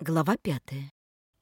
Глава пятая.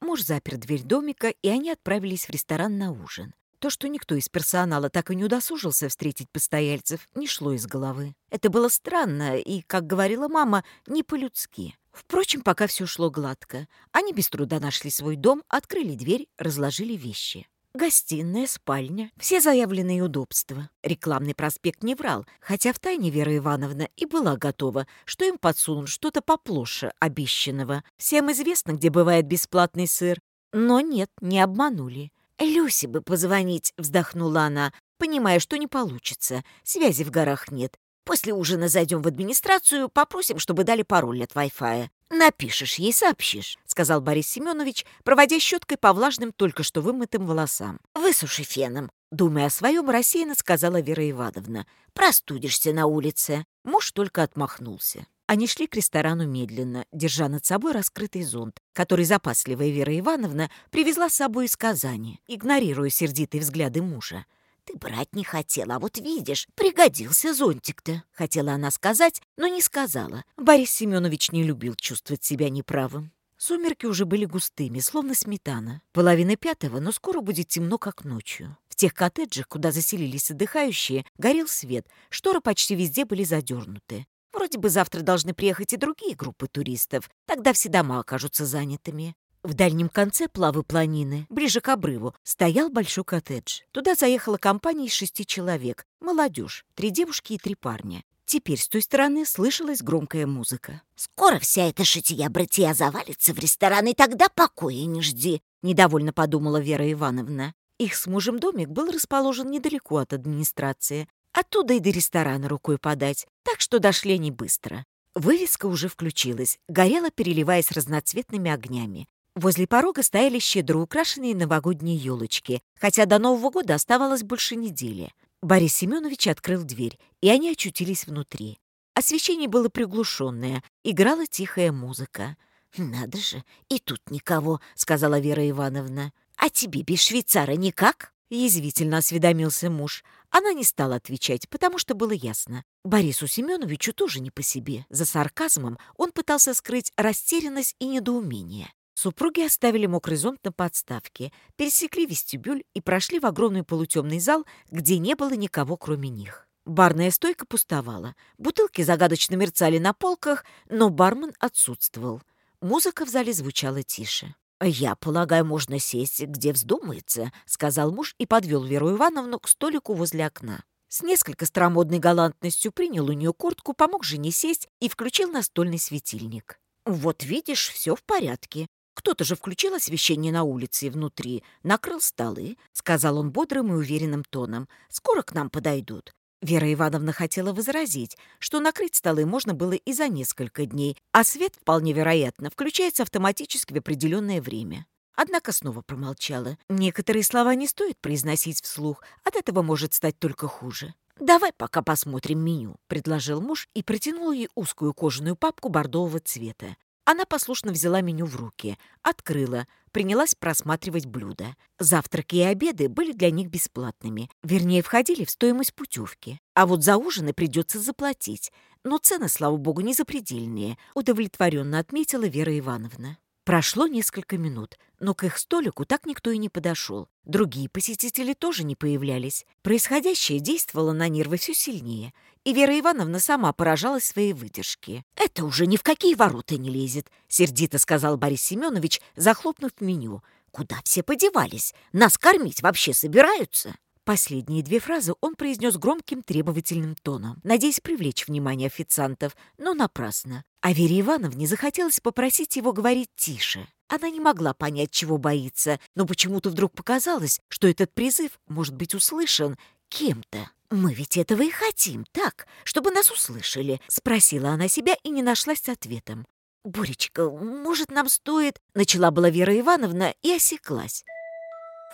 Муж запер дверь домика, и они отправились в ресторан на ужин. То, что никто из персонала так и не удосужился встретить постояльцев, не шло из головы. Это было странно и, как говорила мама, не по-людски. Впрочем, пока все шло гладко. Они без труда нашли свой дом, открыли дверь, разложили вещи. Гостиная, спальня, все заявленные удобства. Рекламный проспект не врал, хотя втайне Вера Ивановна и была готова, что им подсунут что-то поплоше обещанного. Всем известно, где бывает бесплатный сыр. Но нет, не обманули. Люси бы позвонить», — вздохнула она, понимая, что не получится. Связи в горах нет. После ужина зайдем в администрацию, попросим, чтобы дали пароль от Wi-Fi. «Напишешь ей, сообщишь», — сказал Борис Семенович, проводя щеткой по влажным, только что вымытым волосам. «Высуши феном». Думая о своем, рассеянно сказала Вера Ивановна. «Простудишься на улице». Муж только отмахнулся. Они шли к ресторану медленно, держа над собой раскрытый зонт, который запасливая Вера Ивановна привезла с собой из Казани, игнорируя сердитые взгляды мужа. Ты брать не хотела, а вот видишь, пригодился зонтик-то, хотела она сказать, но не сказала. Борис Семенович не любил чувствовать себя неправым. Сумерки уже были густыми, словно сметана. Половина пятого, но скоро будет темно, как ночью. В тех коттеджах, куда заселились отдыхающие, горел свет, шторы почти везде были задернуты. Вроде бы завтра должны приехать и другие группы туристов, тогда все дома окажутся занятыми. В дальнем конце плавы планины, ближе к обрыву, стоял большой коттедж. Туда заехала компания из шести человек. Молодежь, три девушки и три парня. Теперь с той стороны слышалась громкая музыка. «Скоро вся эта шитья-братья завалится в ресторан, и тогда покоя не жди», — недовольно подумала Вера Ивановна. Их с мужем домик был расположен недалеко от администрации. Оттуда и до ресторана рукой подать, так что дошли не быстро. Вывеска уже включилась, горела, переливаясь разноцветными огнями. Возле порога стояли щедро украшенные новогодние елочки, хотя до Нового года оставалось больше недели. Борис Семенович открыл дверь, и они очутились внутри. Освещение было приглушенное, играла тихая музыка. «Надо же, и тут никого», — сказала Вера Ивановна. «А тебе без швейцара никак?» — язвительно осведомился муж. Она не стала отвечать, потому что было ясно. Борису Семеновичу тоже не по себе. За сарказмом он пытался скрыть растерянность и недоумение. Супруги оставили мокрый зонт на подставке, пересекли вестибюль и прошли в огромный полутемный зал, где не было никого, кроме них. Барная стойка пустовала, бутылки загадочно мерцали на полках, но бармен отсутствовал. Музыка в зале звучала тише. «Я полагаю, можно сесть, где вздумается», — сказал муж и подвел Веру Ивановну к столику возле окна. С несколько старомодной галантностью принял у нее куртку, помог жене сесть и включил настольный светильник. «Вот видишь, все в порядке. Кто-то же включил освещение на улице и внутри, накрыл столы, сказал он бодрым и уверенным тоном. Скоро к нам подойдут. Вера Ивановна хотела возразить, что накрыть столы можно было и за несколько дней, а свет, вполне вероятно, включается автоматически в определенное время. Однако снова промолчала. Некоторые слова не стоит произносить вслух, от этого может стать только хуже. «Давай пока посмотрим меню», — предложил муж и протянул ей узкую кожаную папку бордового цвета. Она послушно взяла меню в руки, открыла, принялась просматривать блюда. Завтраки и обеды были для них бесплатными, вернее, входили в стоимость путевки. А вот за ужины придется заплатить. Но цены, слава богу, не запредельные, удовлетворенно отметила Вера Ивановна. Прошло несколько минут но к их столику так никто и не подошел. Другие посетители тоже не появлялись. Происходящее действовало на нервы все сильнее, и Вера Ивановна сама поражалась своей выдержке. «Это уже ни в какие ворота не лезет», — сердито сказал Борис Семенович, захлопнув меню. «Куда все подевались? Нас кормить вообще собираются?» Последние две фразы он произнес громким требовательным тоном, надеясь привлечь внимание официантов, но напрасно. А Вере Ивановне захотелось попросить его говорить тише. Она не могла понять, чего боится, но почему-то вдруг показалось, что этот призыв может быть услышан кем-то. «Мы ведь этого и хотим, так, чтобы нас услышали», — спросила она себя и не нашлась с ответом. «Боречка, может, нам стоит...» — начала была Вера Ивановна и осеклась.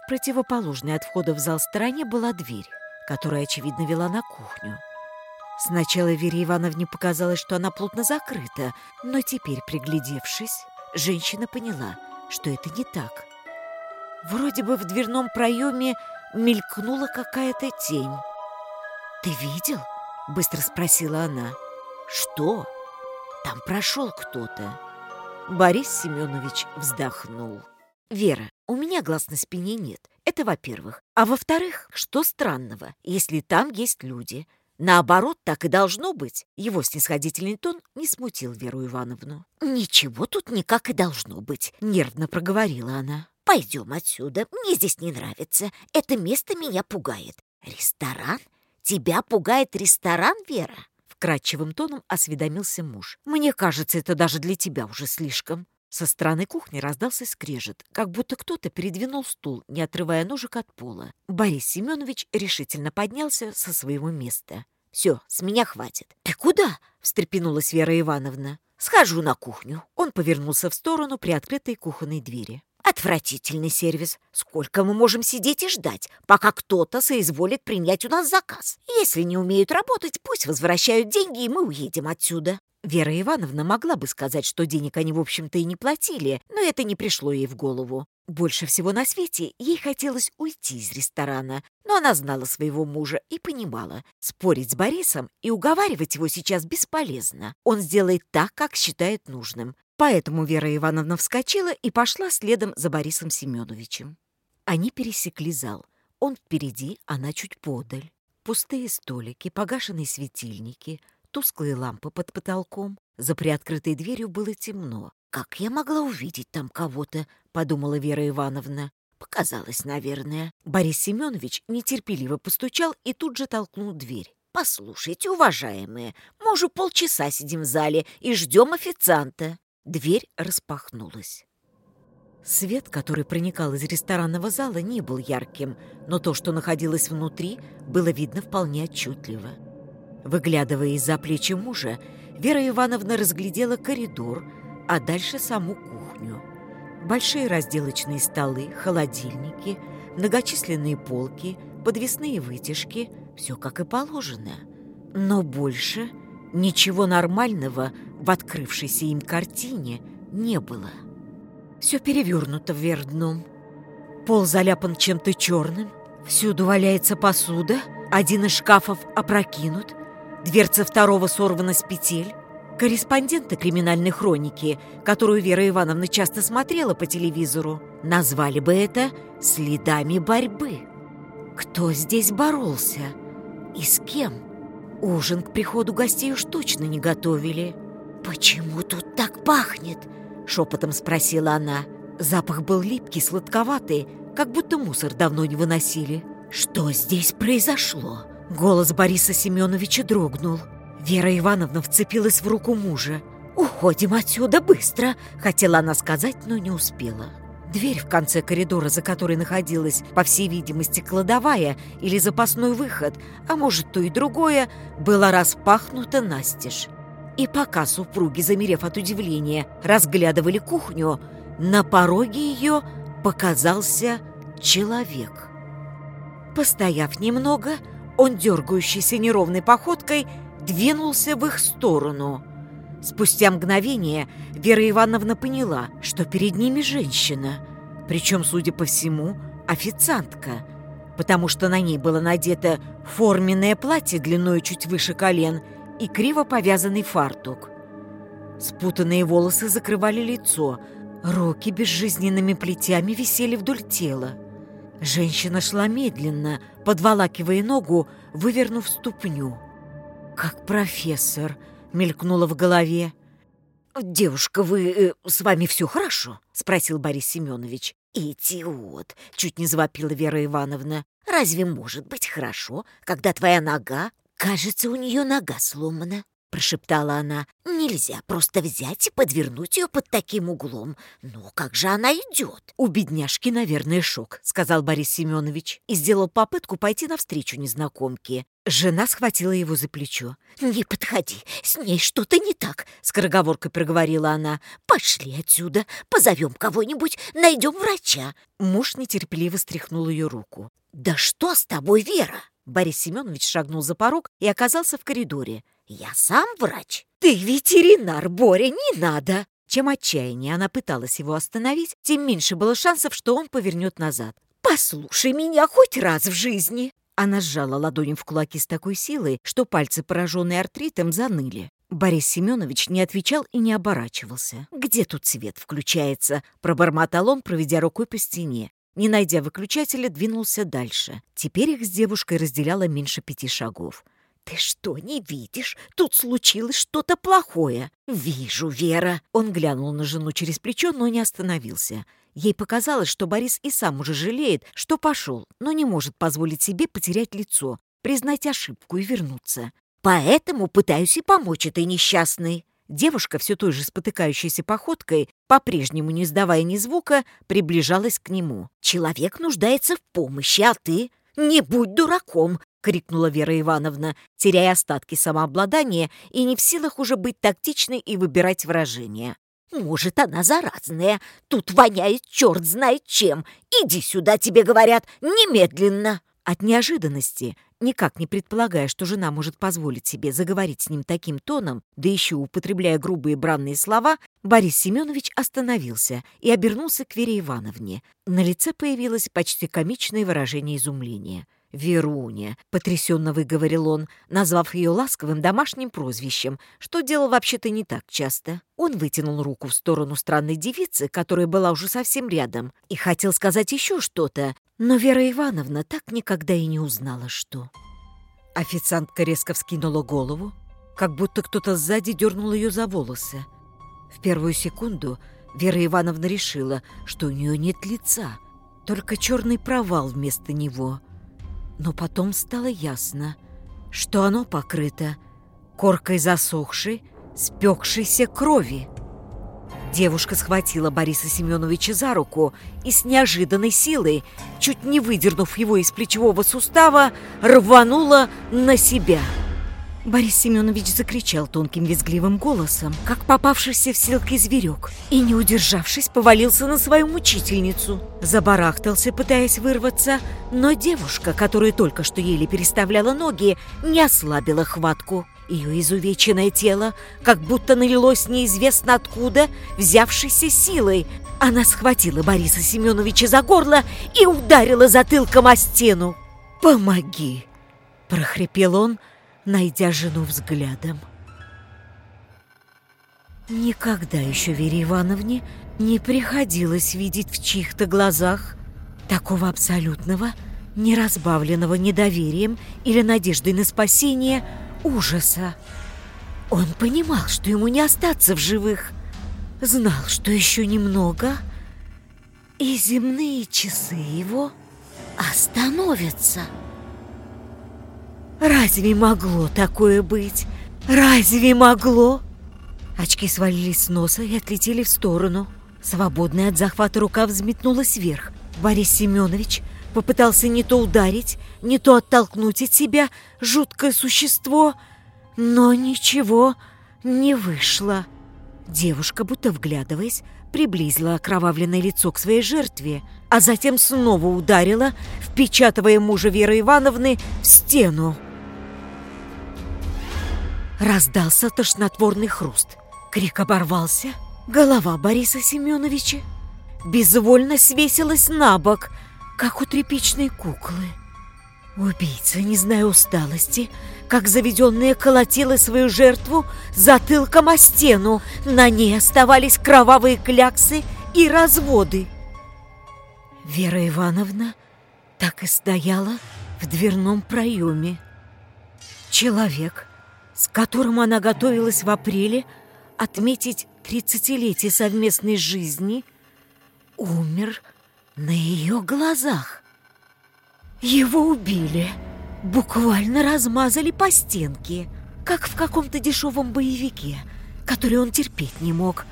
В противоположной от входа в зал стороне была дверь, которая, очевидно, вела на кухню. Сначала Вере Ивановне показалось, что она плотно закрыта, но теперь, приглядевшись, Женщина поняла, что это не так. Вроде бы в дверном проеме мелькнула какая-то тень. «Ты видел?» — быстро спросила она. «Что? Там прошел кто-то». Борис Семенович вздохнул. «Вера, у меня глаз на спине нет. Это во-первых. А во-вторых, что странного, если там есть люди? Наоборот, так и должно быть. Его снисходительный тон не смутил Веру Ивановну. «Ничего тут никак и должно быть», — нервно проговорила она. «Пойдем отсюда. Мне здесь не нравится. Это место меня пугает. Ресторан? Тебя пугает ресторан, Вера?» Вкрадчивым тоном осведомился муж. «Мне кажется, это даже для тебя уже слишком». Со стороны кухни раздался скрежет, как будто кто-то передвинул стул, не отрывая ножек от пола. Борис Семенович решительно поднялся со своего места. Все, с меня хватит». «Ты куда?» — встрепенулась Вера Ивановна. «Схожу на кухню». Он повернулся в сторону приоткрытой кухонной двери. Отвратительный сервис. Сколько мы можем сидеть и ждать, пока кто-то соизволит принять у нас заказ? Если не умеют работать, пусть возвращают деньги, и мы уедем отсюда». Вера Ивановна могла бы сказать, что денег они, в общем-то, и не платили, но это не пришло ей в голову. Больше всего на свете ей хотелось уйти из ресторана, но она знала своего мужа и понимала, спорить с Борисом и уговаривать его сейчас бесполезно. Он сделает так, как считает нужным. Поэтому Вера Ивановна вскочила и пошла следом за Борисом Семеновичем. Они пересекли зал. Он впереди, она чуть подаль. Пустые столики, погашенные светильники, тусклые лампы под потолком. За приоткрытой дверью было темно. «Как я могла увидеть там кого-то?» — подумала Вера Ивановна. «Показалось, наверное». Борис Семенович нетерпеливо постучал и тут же толкнул дверь. «Послушайте, уважаемые, мы уже полчаса сидим в зале и ждем официанта». Дверь распахнулась. Свет, который проникал из ресторанного зала, не был ярким, но то, что находилось внутри, было видно вполне отчетливо. Выглядывая из-за плечи мужа, Вера Ивановна разглядела коридор, а дальше саму кухню. Большие разделочные столы, холодильники, многочисленные полки, подвесные вытяжки – все как и положено. Но больше Ничего нормального в открывшейся им картине не было. Все перевернуто вверх дном. Пол заляпан чем-то черным, всюду валяется посуда, один из шкафов опрокинут, дверца второго сорвана с петель. Корреспонденты криминальной хроники, которую Вера Ивановна часто смотрела по телевизору, назвали бы это «следами борьбы». Кто здесь боролся? И с кем? Ужин к приходу гостей уж точно не готовили. «Почему тут так пахнет?» — шепотом спросила она. Запах был липкий, сладковатый, как будто мусор давно не выносили. «Что здесь произошло?» Голос Бориса Семеновича дрогнул. Вера Ивановна вцепилась в руку мужа. «Уходим отсюда быстро!» — хотела она сказать, но не успела. Дверь в конце коридора, за которой находилась, по всей видимости, кладовая или запасной выход, а может, то и другое, была распахнута настежь. И пока супруги, замерев от удивления, разглядывали кухню, на пороге ее показался человек. Постояв немного, он дергающийся неровной походкой двинулся в их сторону – Спустя мгновение Вера Ивановна поняла, что перед ними женщина, причем, судя по всему, официантка, потому что на ней было надето форменное платье длиной чуть выше колен и криво повязанный фартук. Спутанные волосы закрывали лицо, руки безжизненными плетями висели вдоль тела. Женщина шла медленно, подволакивая ногу, вывернув ступню. «Как профессор!» мелькнуло в голове. «Девушка, вы... Э, с вами все хорошо?» — спросил Борис Семенович. «Идиот!» — чуть не завопила Вера Ивановна. «Разве может быть хорошо, когда твоя нога...» «Кажется, у нее нога сломана», — прошептала она нельзя просто взять и подвернуть ее под таким углом. Но как же она идет? У бедняжки, наверное, шок, сказал Борис Семенович и сделал попытку пойти навстречу незнакомке. Жена схватила его за плечо. «Не подходи, с ней что-то не так», — скороговоркой проговорила она. «Пошли отсюда, позовем кого-нибудь, найдем врача». Муж нетерпеливо стряхнул ее руку. «Да что с тобой, Вера?» Борис Семенович шагнул за порог и оказался в коридоре. Я сам врач. Ты ветеринар, Боря, не надо. Чем отчаяннее она пыталась его остановить, тем меньше было шансов, что он повернет назад. «Послушай меня хоть раз в жизни!» Она сжала ладони в кулаки с такой силой, что пальцы, пораженные артритом, заныли. Борис Семенович не отвечал и не оборачивался. «Где тут свет включается?» — пробормотал он, проведя рукой по стене. Не найдя выключателя, двинулся дальше. Теперь их с девушкой разделяло меньше пяти шагов. «Ты что, не видишь? Тут случилось что-то плохое!» «Вижу, Вера!» Он глянул на жену через плечо, но не остановился. Ей показалось, что Борис и сам уже жалеет, что пошел, но не может позволить себе потерять лицо, признать ошибку и вернуться. «Поэтому пытаюсь и помочь этой несчастной!» Девушка, все той же спотыкающейся походкой, по-прежнему не издавая ни звука, приближалась к нему. «Человек нуждается в помощи, а ты...» «Не будь дураком! крикнула Вера Ивановна, теряя остатки самообладания и не в силах уже быть тактичной и выбирать выражение. «Может, она заразная. Тут воняет черт знает чем. Иди сюда, тебе говорят, немедленно!» От неожиданности, никак не предполагая, что жена может позволить себе заговорить с ним таким тоном, да еще употребляя грубые бранные слова, Борис Семенович остановился и обернулся к Вере Ивановне. На лице появилось почти комичное выражение изумления – Веруня», — потрясенно выговорил он, назвав ее ласковым домашним прозвищем, что делал вообще-то не так часто. Он вытянул руку в сторону странной девицы, которая была уже совсем рядом, и хотел сказать еще что-то, но Вера Ивановна так никогда и не узнала, что. Официантка резко вскинула голову, как будто кто-то сзади дернул ее за волосы. В первую секунду Вера Ивановна решила, что у нее нет лица, только черный провал вместо него — но потом стало ясно, что оно покрыто коркой засохшей, спекшейся крови. Девушка схватила Бориса Семеновича за руку и с неожиданной силой, чуть не выдернув его из плечевого сустава, рванула на себя. Борис Семенович закричал тонким визгливым голосом, как попавшийся в селки зверек, и, не удержавшись, повалился на свою мучительницу. Забарахтался, пытаясь вырваться, но девушка, которая только что еле переставляла ноги, не ослабила хватку. Ее изувеченное тело как будто налилось неизвестно откуда взявшейся силой. Она схватила Бориса Семеновича за горло и ударила затылком о стену. «Помоги!» – прохрипел он – найдя жену взглядом. Никогда еще Вере Ивановне не приходилось видеть в чьих-то глазах такого абсолютного, не разбавленного недоверием или надеждой на спасение, ужаса. Он понимал, что ему не остаться в живых, знал, что еще немного, и земные часы его остановятся. Разве могло такое быть? Разве могло? Очки свалились с носа и отлетели в сторону. Свободная от захвата рука взметнулась вверх. Борис Семенович попытался не то ударить, не то оттолкнуть от себя жуткое существо, но ничего не вышло. Девушка, будто вглядываясь, приблизила окровавленное лицо к своей жертве, а затем снова ударила, впечатывая мужа Веры Ивановны в стену. Раздался тошнотворный хруст. Крик оборвался. Голова Бориса Семеновича безвольно свесилась на бок, как у тряпичной куклы. Убийца, не зная усталости, как заведенная колотила свою жертву затылком о стену. На ней оставались кровавые кляксы и разводы. Вера Ивановна так и стояла в дверном проеме. Человек, с которым она готовилась в апреле отметить тридцатилетие совместной жизни, умер на ее глазах. Его убили буквально размазали по стенке, как в каком-то дешевом боевике, который он терпеть не мог.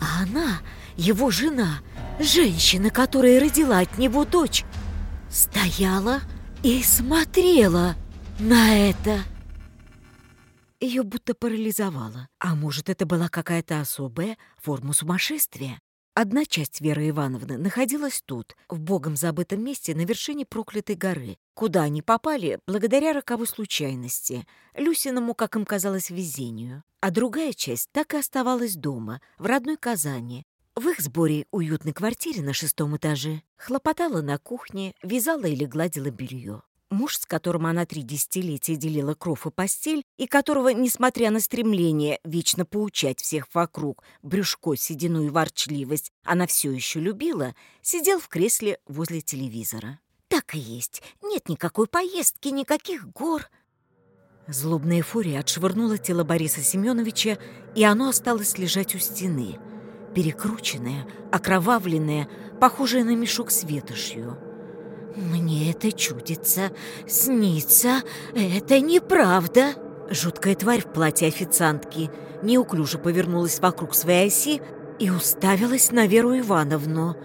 А она, его жена, женщина, которая родила от него дочь, стояла и смотрела на это. Ее будто парализовало. А может, это была какая-то особая форма сумасшествия? Одна часть Веры Ивановны находилась тут, в богом забытом месте на вершине проклятой горы, куда они попали благодаря роковой случайности, Люсиному, как им казалось, везению. А другая часть так и оставалась дома, в родной Казани, в их сборе уютной квартире на шестом этаже. Хлопотала на кухне, вязала или гладила белье. Муж, с которым она три десятилетия делила кров и постель, и которого, несмотря на стремление вечно поучать всех вокруг, брюшко, седину и ворчливость, она все еще любила, сидел в кресле возле телевизора. «Так и есть. Нет никакой поездки, никаких гор». Злобная фурия отшвырнула тело Бориса Семеновича, и оно осталось лежать у стены, перекрученное, окровавленное, похожее на мешок с ветошью. «Мне это чудится, снится, это неправда!» Жуткая тварь в платье официантки неуклюже повернулась вокруг своей оси и уставилась на Веру Ивановну.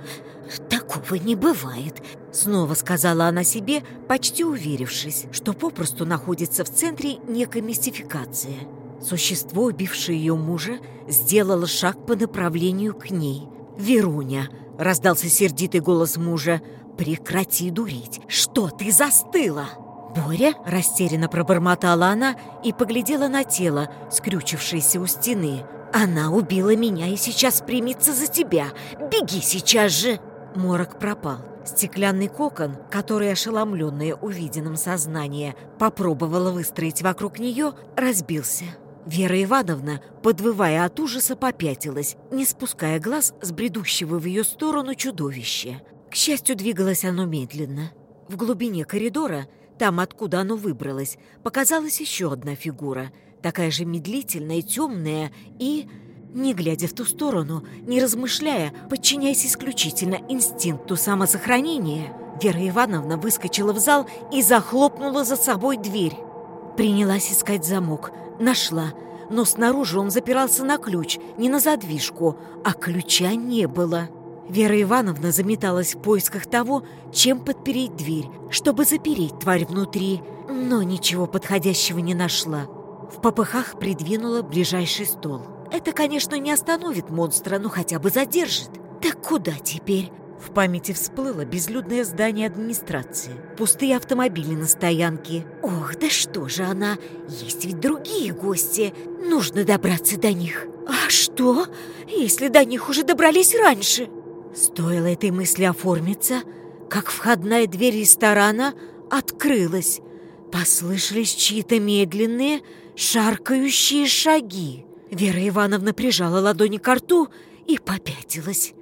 «Такого не бывает», — снова сказала она себе, почти уверившись, что попросту находится в центре некой мистификации. Существо, убившее ее мужа, сделало шаг по направлению к ней. «Веруня!» — раздался сердитый голос мужа. «Прекрати дурить! Что ты застыла?» «Боря?» – растерянно пробормотала она и поглядела на тело, скрючившееся у стены. «Она убила меня и сейчас примется за тебя! Беги сейчас же!» Морок пропал. Стеклянный кокон, который, ошеломленное увиденным сознание, попробовало выстроить вокруг нее, разбился. Вера Ивановна, подвывая от ужаса, попятилась, не спуская глаз с бредущего в ее сторону чудовища. К счастью, двигалось оно медленно. В глубине коридора, там, откуда оно выбралось, показалась еще одна фигура, такая же медлительная, темная и... Не глядя в ту сторону, не размышляя, подчиняясь исключительно инстинкту самосохранения, Вера Ивановна выскочила в зал и захлопнула за собой дверь. Принялась искать замок. Нашла. Но снаружи он запирался на ключ, не на задвижку, а ключа не было. Вера Ивановна заметалась в поисках того, чем подпереть дверь, чтобы запереть тварь внутри, но ничего подходящего не нашла. В попыхах придвинула ближайший стол. Это, конечно, не остановит монстра, но хотя бы задержит. Так куда теперь? В памяти всплыло безлюдное здание администрации, пустые автомобили на стоянке. Ох, да что же она, есть ведь другие гости, нужно добраться до них. А что, если до них уже добрались раньше? Стоило этой мысли оформиться, как входная дверь ресторана открылась. Послышались чьи-то медленные, шаркающие шаги. Вера Ивановна прижала ладони к рту и попятилась.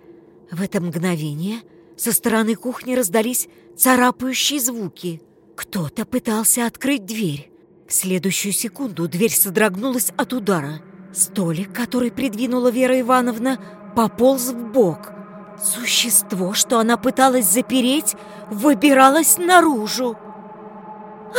В это мгновение со стороны кухни раздались царапающие звуки. Кто-то пытался открыть дверь. В следующую секунду дверь содрогнулась от удара. Столик, который придвинула Вера Ивановна, пополз в бок, Существо, что она пыталась запереть, выбиралось наружу.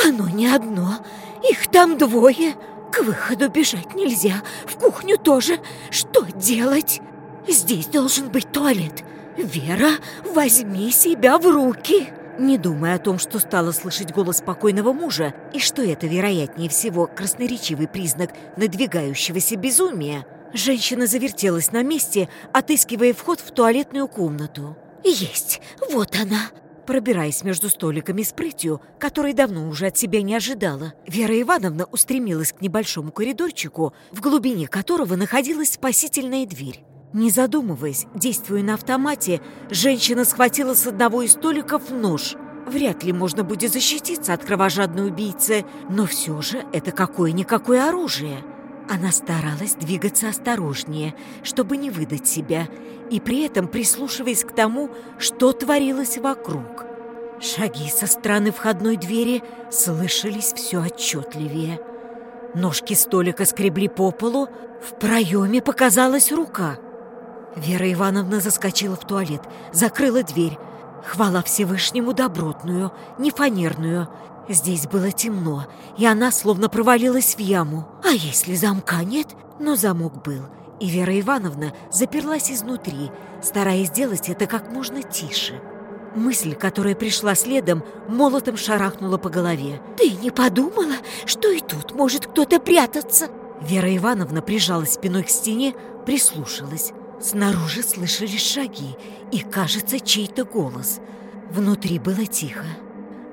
Оно не одно, их там двое. К выходу бежать нельзя, в кухню тоже. Что делать? Здесь должен быть туалет. Вера, возьми себя в руки. Не думая о том, что стала слышать голос покойного мужа, и что это, вероятнее всего, красноречивый признак надвигающегося безумия, Женщина завертелась на месте, отыскивая вход в туалетную комнату. «Есть! Вот она!» Пробираясь между столиками с прытью, которой давно уже от себя не ожидала, Вера Ивановна устремилась к небольшому коридорчику, в глубине которого находилась спасительная дверь. Не задумываясь, действуя на автомате, женщина схватила с одного из столиков нож. Вряд ли можно будет защититься от кровожадной убийцы, но все же это какое-никакое оружие. Она старалась двигаться осторожнее, чтобы не выдать себя, и при этом прислушиваясь к тому, что творилось вокруг. Шаги со стороны входной двери слышались все отчетливее. Ножки столика скребли по полу, в проеме показалась рука. Вера Ивановна заскочила в туалет, закрыла дверь, Хвала Всевышнему добротную, не фанерную. Здесь было темно, и она словно провалилась в яму. А если замка нет? Но замок был, и Вера Ивановна заперлась изнутри, стараясь сделать это как можно тише. Мысль, которая пришла следом, молотом шарахнула по голове. «Ты не подумала, что и тут может кто-то прятаться?» Вера Ивановна прижалась спиной к стене, прислушалась. Снаружи слышались шаги и, кажется, чей-то голос. Внутри было тихо.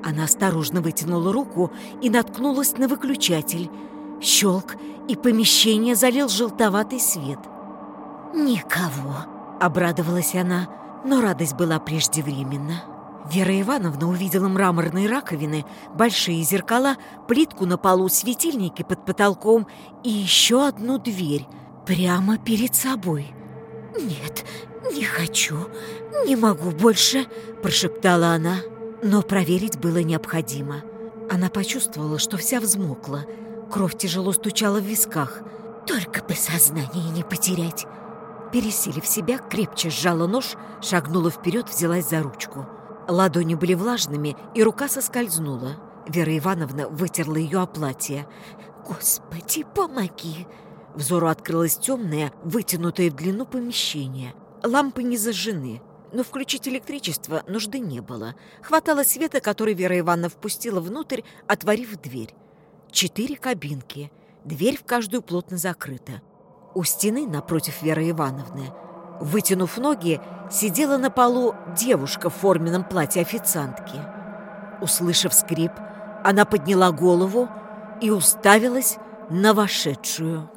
Она осторожно вытянула руку и наткнулась на выключатель. Щелк, и помещение залил желтоватый свет. «Никого!» — обрадовалась она, но радость была преждевременна. Вера Ивановна увидела мраморные раковины, большие зеркала, плитку на полу, светильники под потолком и еще одну дверь прямо перед собой. «Нет, не хочу, не могу больше», – прошептала она. Но проверить было необходимо. Она почувствовала, что вся взмокла. Кровь тяжело стучала в висках. «Только бы сознание не потерять!» Пересилив себя, крепче сжала нож, шагнула вперед, взялась за ручку. Ладони были влажными, и рука соскользнула. Вера Ивановна вытерла ее о платье. «Господи, помоги!» Взору открылось темное, вытянутое в длину помещение. Лампы не зажжены, но включить электричество нужды не было. Хватало света, который Вера Ивановна впустила внутрь, отворив дверь. Четыре кабинки. Дверь в каждую плотно закрыта. У стены, напротив Веры Ивановны, вытянув ноги, сидела на полу девушка в форменном платье официантки. Услышав скрип, она подняла голову и уставилась на вошедшую.